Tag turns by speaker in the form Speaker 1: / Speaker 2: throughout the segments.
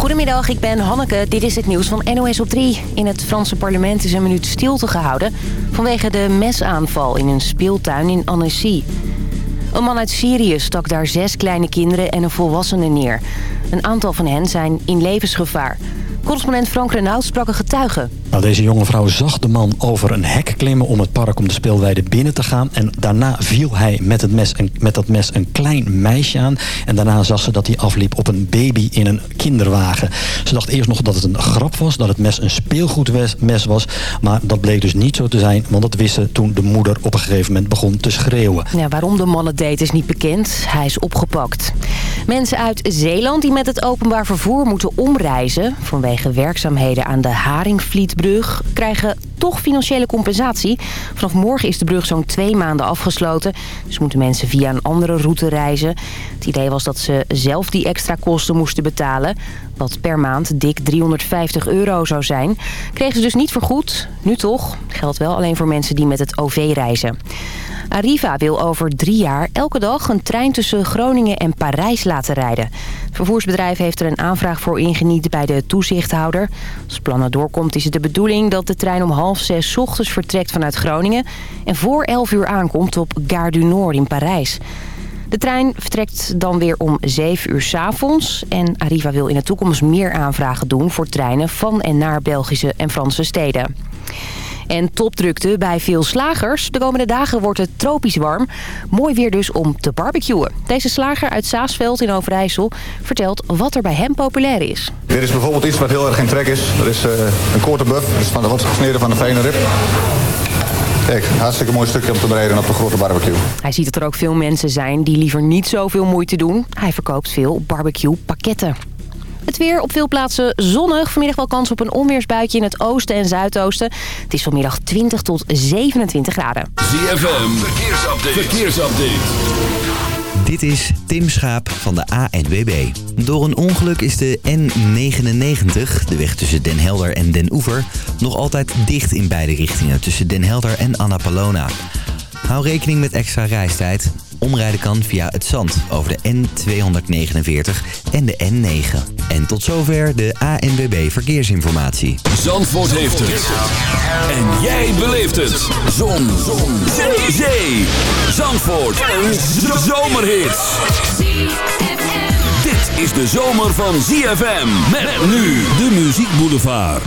Speaker 1: Goedemiddag, ik ben Hanneke. Dit is het nieuws van NOS op 3. In het Franse parlement is een minuut stilte gehouden... vanwege de mesaanval in een speeltuin in Annecy. Een man uit Syrië stak daar zes kleine kinderen en een volwassene neer. Een aantal van hen zijn in levensgevaar. Correspondent Frank Renaud sprak een getuige.
Speaker 2: Nou, deze jonge vrouw zag de man over een hek klimmen om het park om de speelweide binnen te gaan. En daarna viel hij met, het mes een, met dat mes een klein meisje aan. En daarna zag ze dat hij afliep op een baby in een kinderwagen. Ze dacht eerst nog dat het een grap was, dat het mes een speelgoedmes was. Maar dat bleek dus niet zo te zijn, want dat wist ze toen de moeder op een gegeven moment begon te schreeuwen.
Speaker 1: Ja, waarom de man het deed is niet bekend. Hij is opgepakt. Mensen uit Zeeland die met het openbaar vervoer moeten omreizen... vanwege werkzaamheden aan de Krijgen toch financiële compensatie. Vanaf morgen is de brug zo'n twee maanden afgesloten. Dus moeten mensen via een andere route reizen. Het idee was dat ze zelf die extra kosten moesten betalen. Wat per maand dik 350 euro zou zijn. Kregen ze dus niet vergoed. Nu toch. Geldt wel alleen voor mensen die met het OV reizen. Arriva wil over drie jaar elke dag een trein tussen Groningen en Parijs laten rijden. Het vervoersbedrijf heeft er een aanvraag voor ingeniet bij de toezichthouder. Als plannen doorkomt is het de bedoeling dat de trein om half zes ochtends vertrekt vanuit Groningen... en voor elf uur aankomt op Gare du Nord in Parijs. De trein vertrekt dan weer om 7 uur s avonds. En Arriva wil in de toekomst meer aanvragen doen voor treinen van en naar Belgische en Franse steden. En topdrukte bij veel slagers. De komende dagen wordt het tropisch warm. Mooi weer dus om te barbecuen. Deze slager uit Saasveld in Overijssel vertelt wat er bij hem populair is.
Speaker 3: Dit is bijvoorbeeld iets wat heel erg in trek is. Dat is uh, een quarterbuff. Dat is van, dat wordt gesneden van een fijne rib. Kijk, hartstikke mooi stukje om te bereiden op de grote barbecue.
Speaker 1: Hij ziet dat er ook veel mensen zijn die liever niet zoveel moeite doen. Hij verkoopt veel barbecue pakketten. Het weer op veel plaatsen zonnig. Vanmiddag wel kans op een onweersbuitje in het oosten en zuidoosten. Het is vanmiddag 20 tot 27 graden.
Speaker 4: ZFM, verkeersupdate. verkeersupdate.
Speaker 5: Dit is Tim Schaap van de ANWB. Door een ongeluk is de N99, de weg tussen Den Helder en Den Oever... nog altijd dicht in beide richtingen tussen Den Helder en Annapolona. Hou rekening met extra reistijd. Omrijden kan via het zand over de N249 en de N9. En tot zover de ANWB Verkeersinformatie.
Speaker 4: Zandvoort heeft het. En jij beleeft het. Zon. Zon. Zee. Zee. Zandvoort. Een zomerhit. Dit is de zomer van ZFM. Met nu de Muziek Boulevard.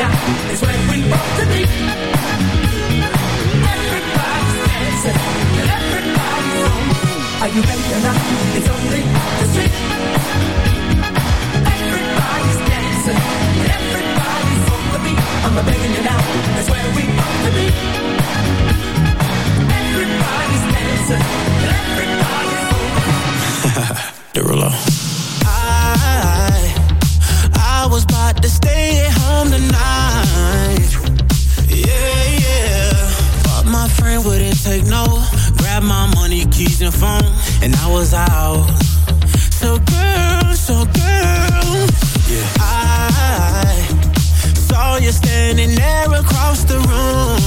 Speaker 6: we. Everybody's dancing and everybody's. Are you ready or not? It's only the street.
Speaker 7: phone and I was out. So girl, so girl, yeah. I saw you standing there across the room.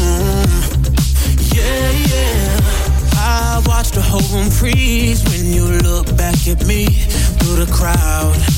Speaker 7: Yeah, yeah. I watched the whole room freeze when you look back at me through the crowd.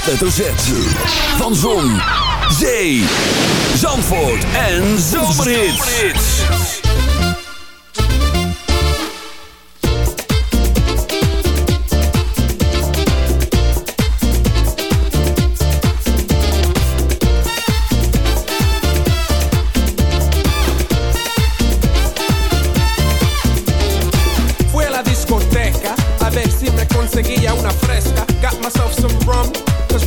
Speaker 4: hoofdletter Z. Van Zon, Zee, Zandvoort en Zomerhits.
Speaker 8: Fue la discoteca, a ver si me conseguía una fresca. Got myself some rum.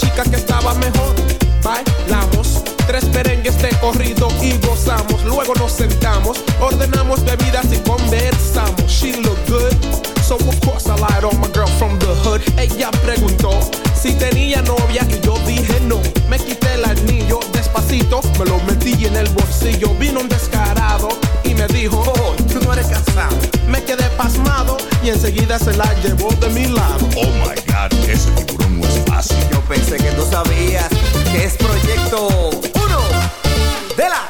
Speaker 8: chica que estaba mejor. Bailamos tres perengues de corrido y gozamos. Luego nos sentamos, ordenamos bebidas y conversamos. She looked good, so of course I lied on my girl from the hood. Ella preguntó si tenía novia y yo dije no. Me quité el anillo me lo metí en el bolsillo. Vino un descarado y me dijo, oh, tú no eres casado. Me quedé pasmado y enseguida se la llevó de mi lado.
Speaker 9: Oh my god, ese tiburón no es fácil.
Speaker 10: Yo pensé que tú sabías que es proyecto uno de la.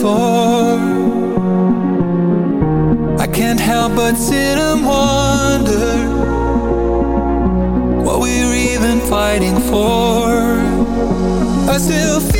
Speaker 11: Floor I can't help but sit and wonder What we're even fighting for. I still feel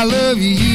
Speaker 12: I love you.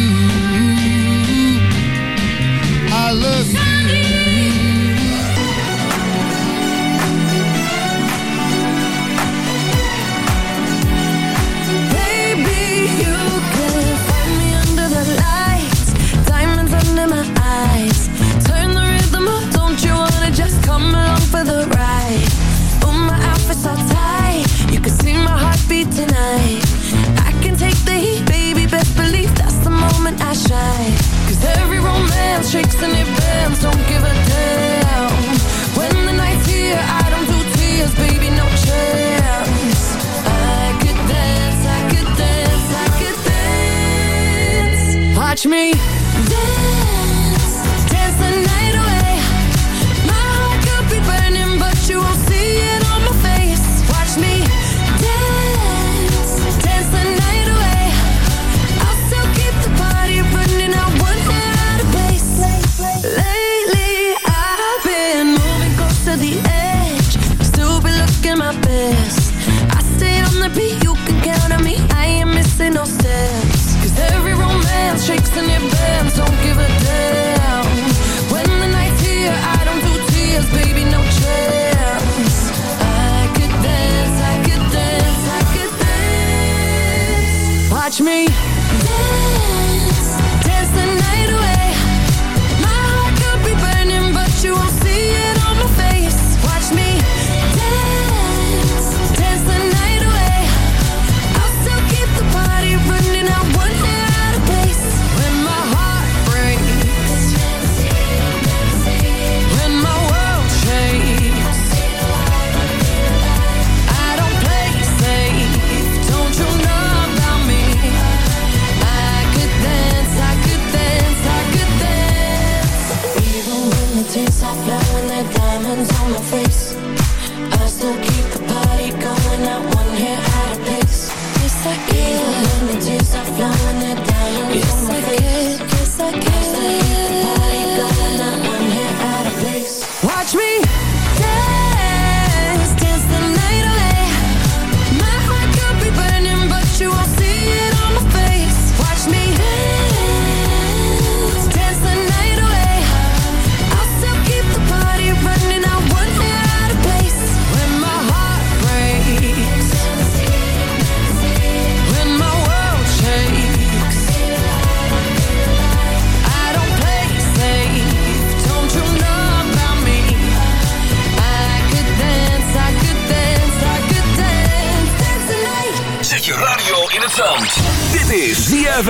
Speaker 13: Me. catch me.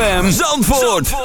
Speaker 4: ZFM Zandvoort.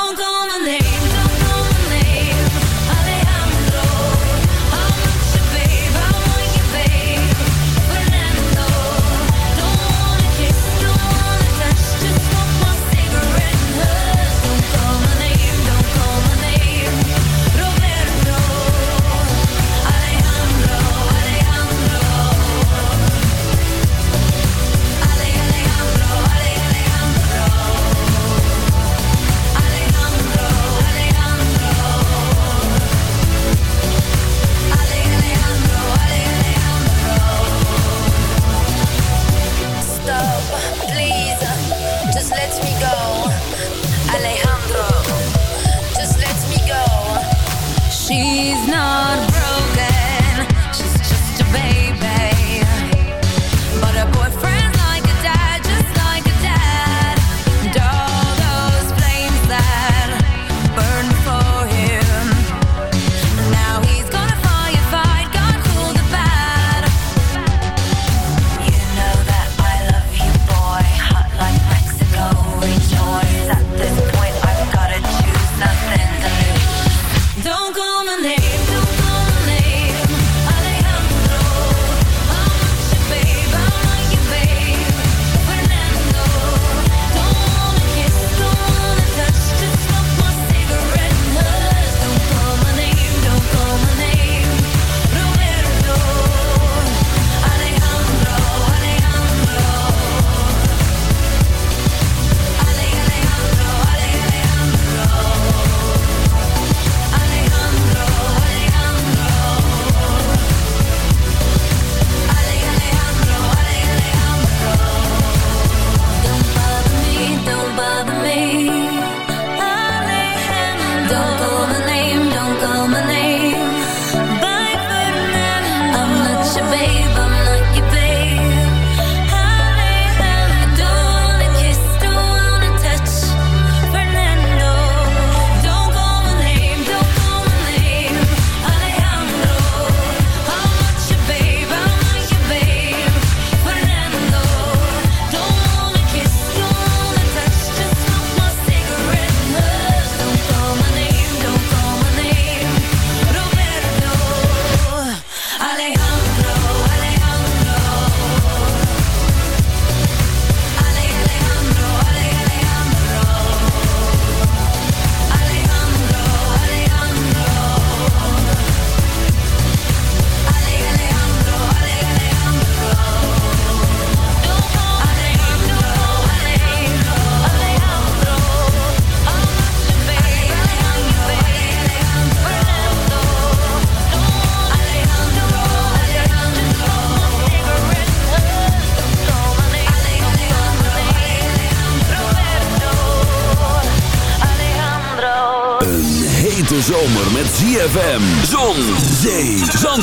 Speaker 14: don't go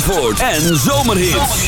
Speaker 14: En Zomerhits.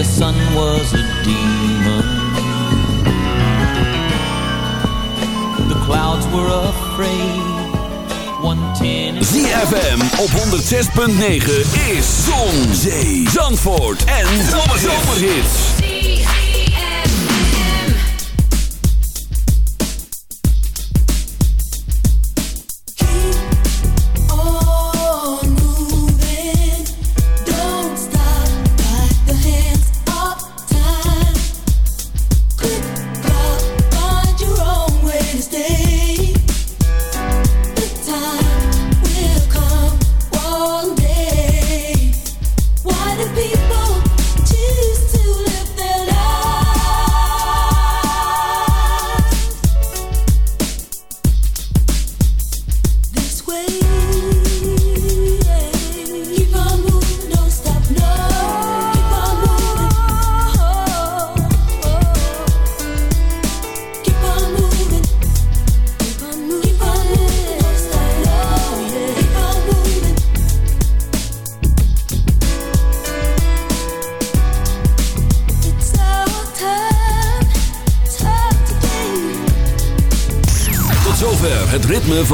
Speaker 15: the sun was a demon. The clouds were afraid. 110
Speaker 10: ZFM op 106.9 is Zon, Zee, Zandvoort en Zomerhits.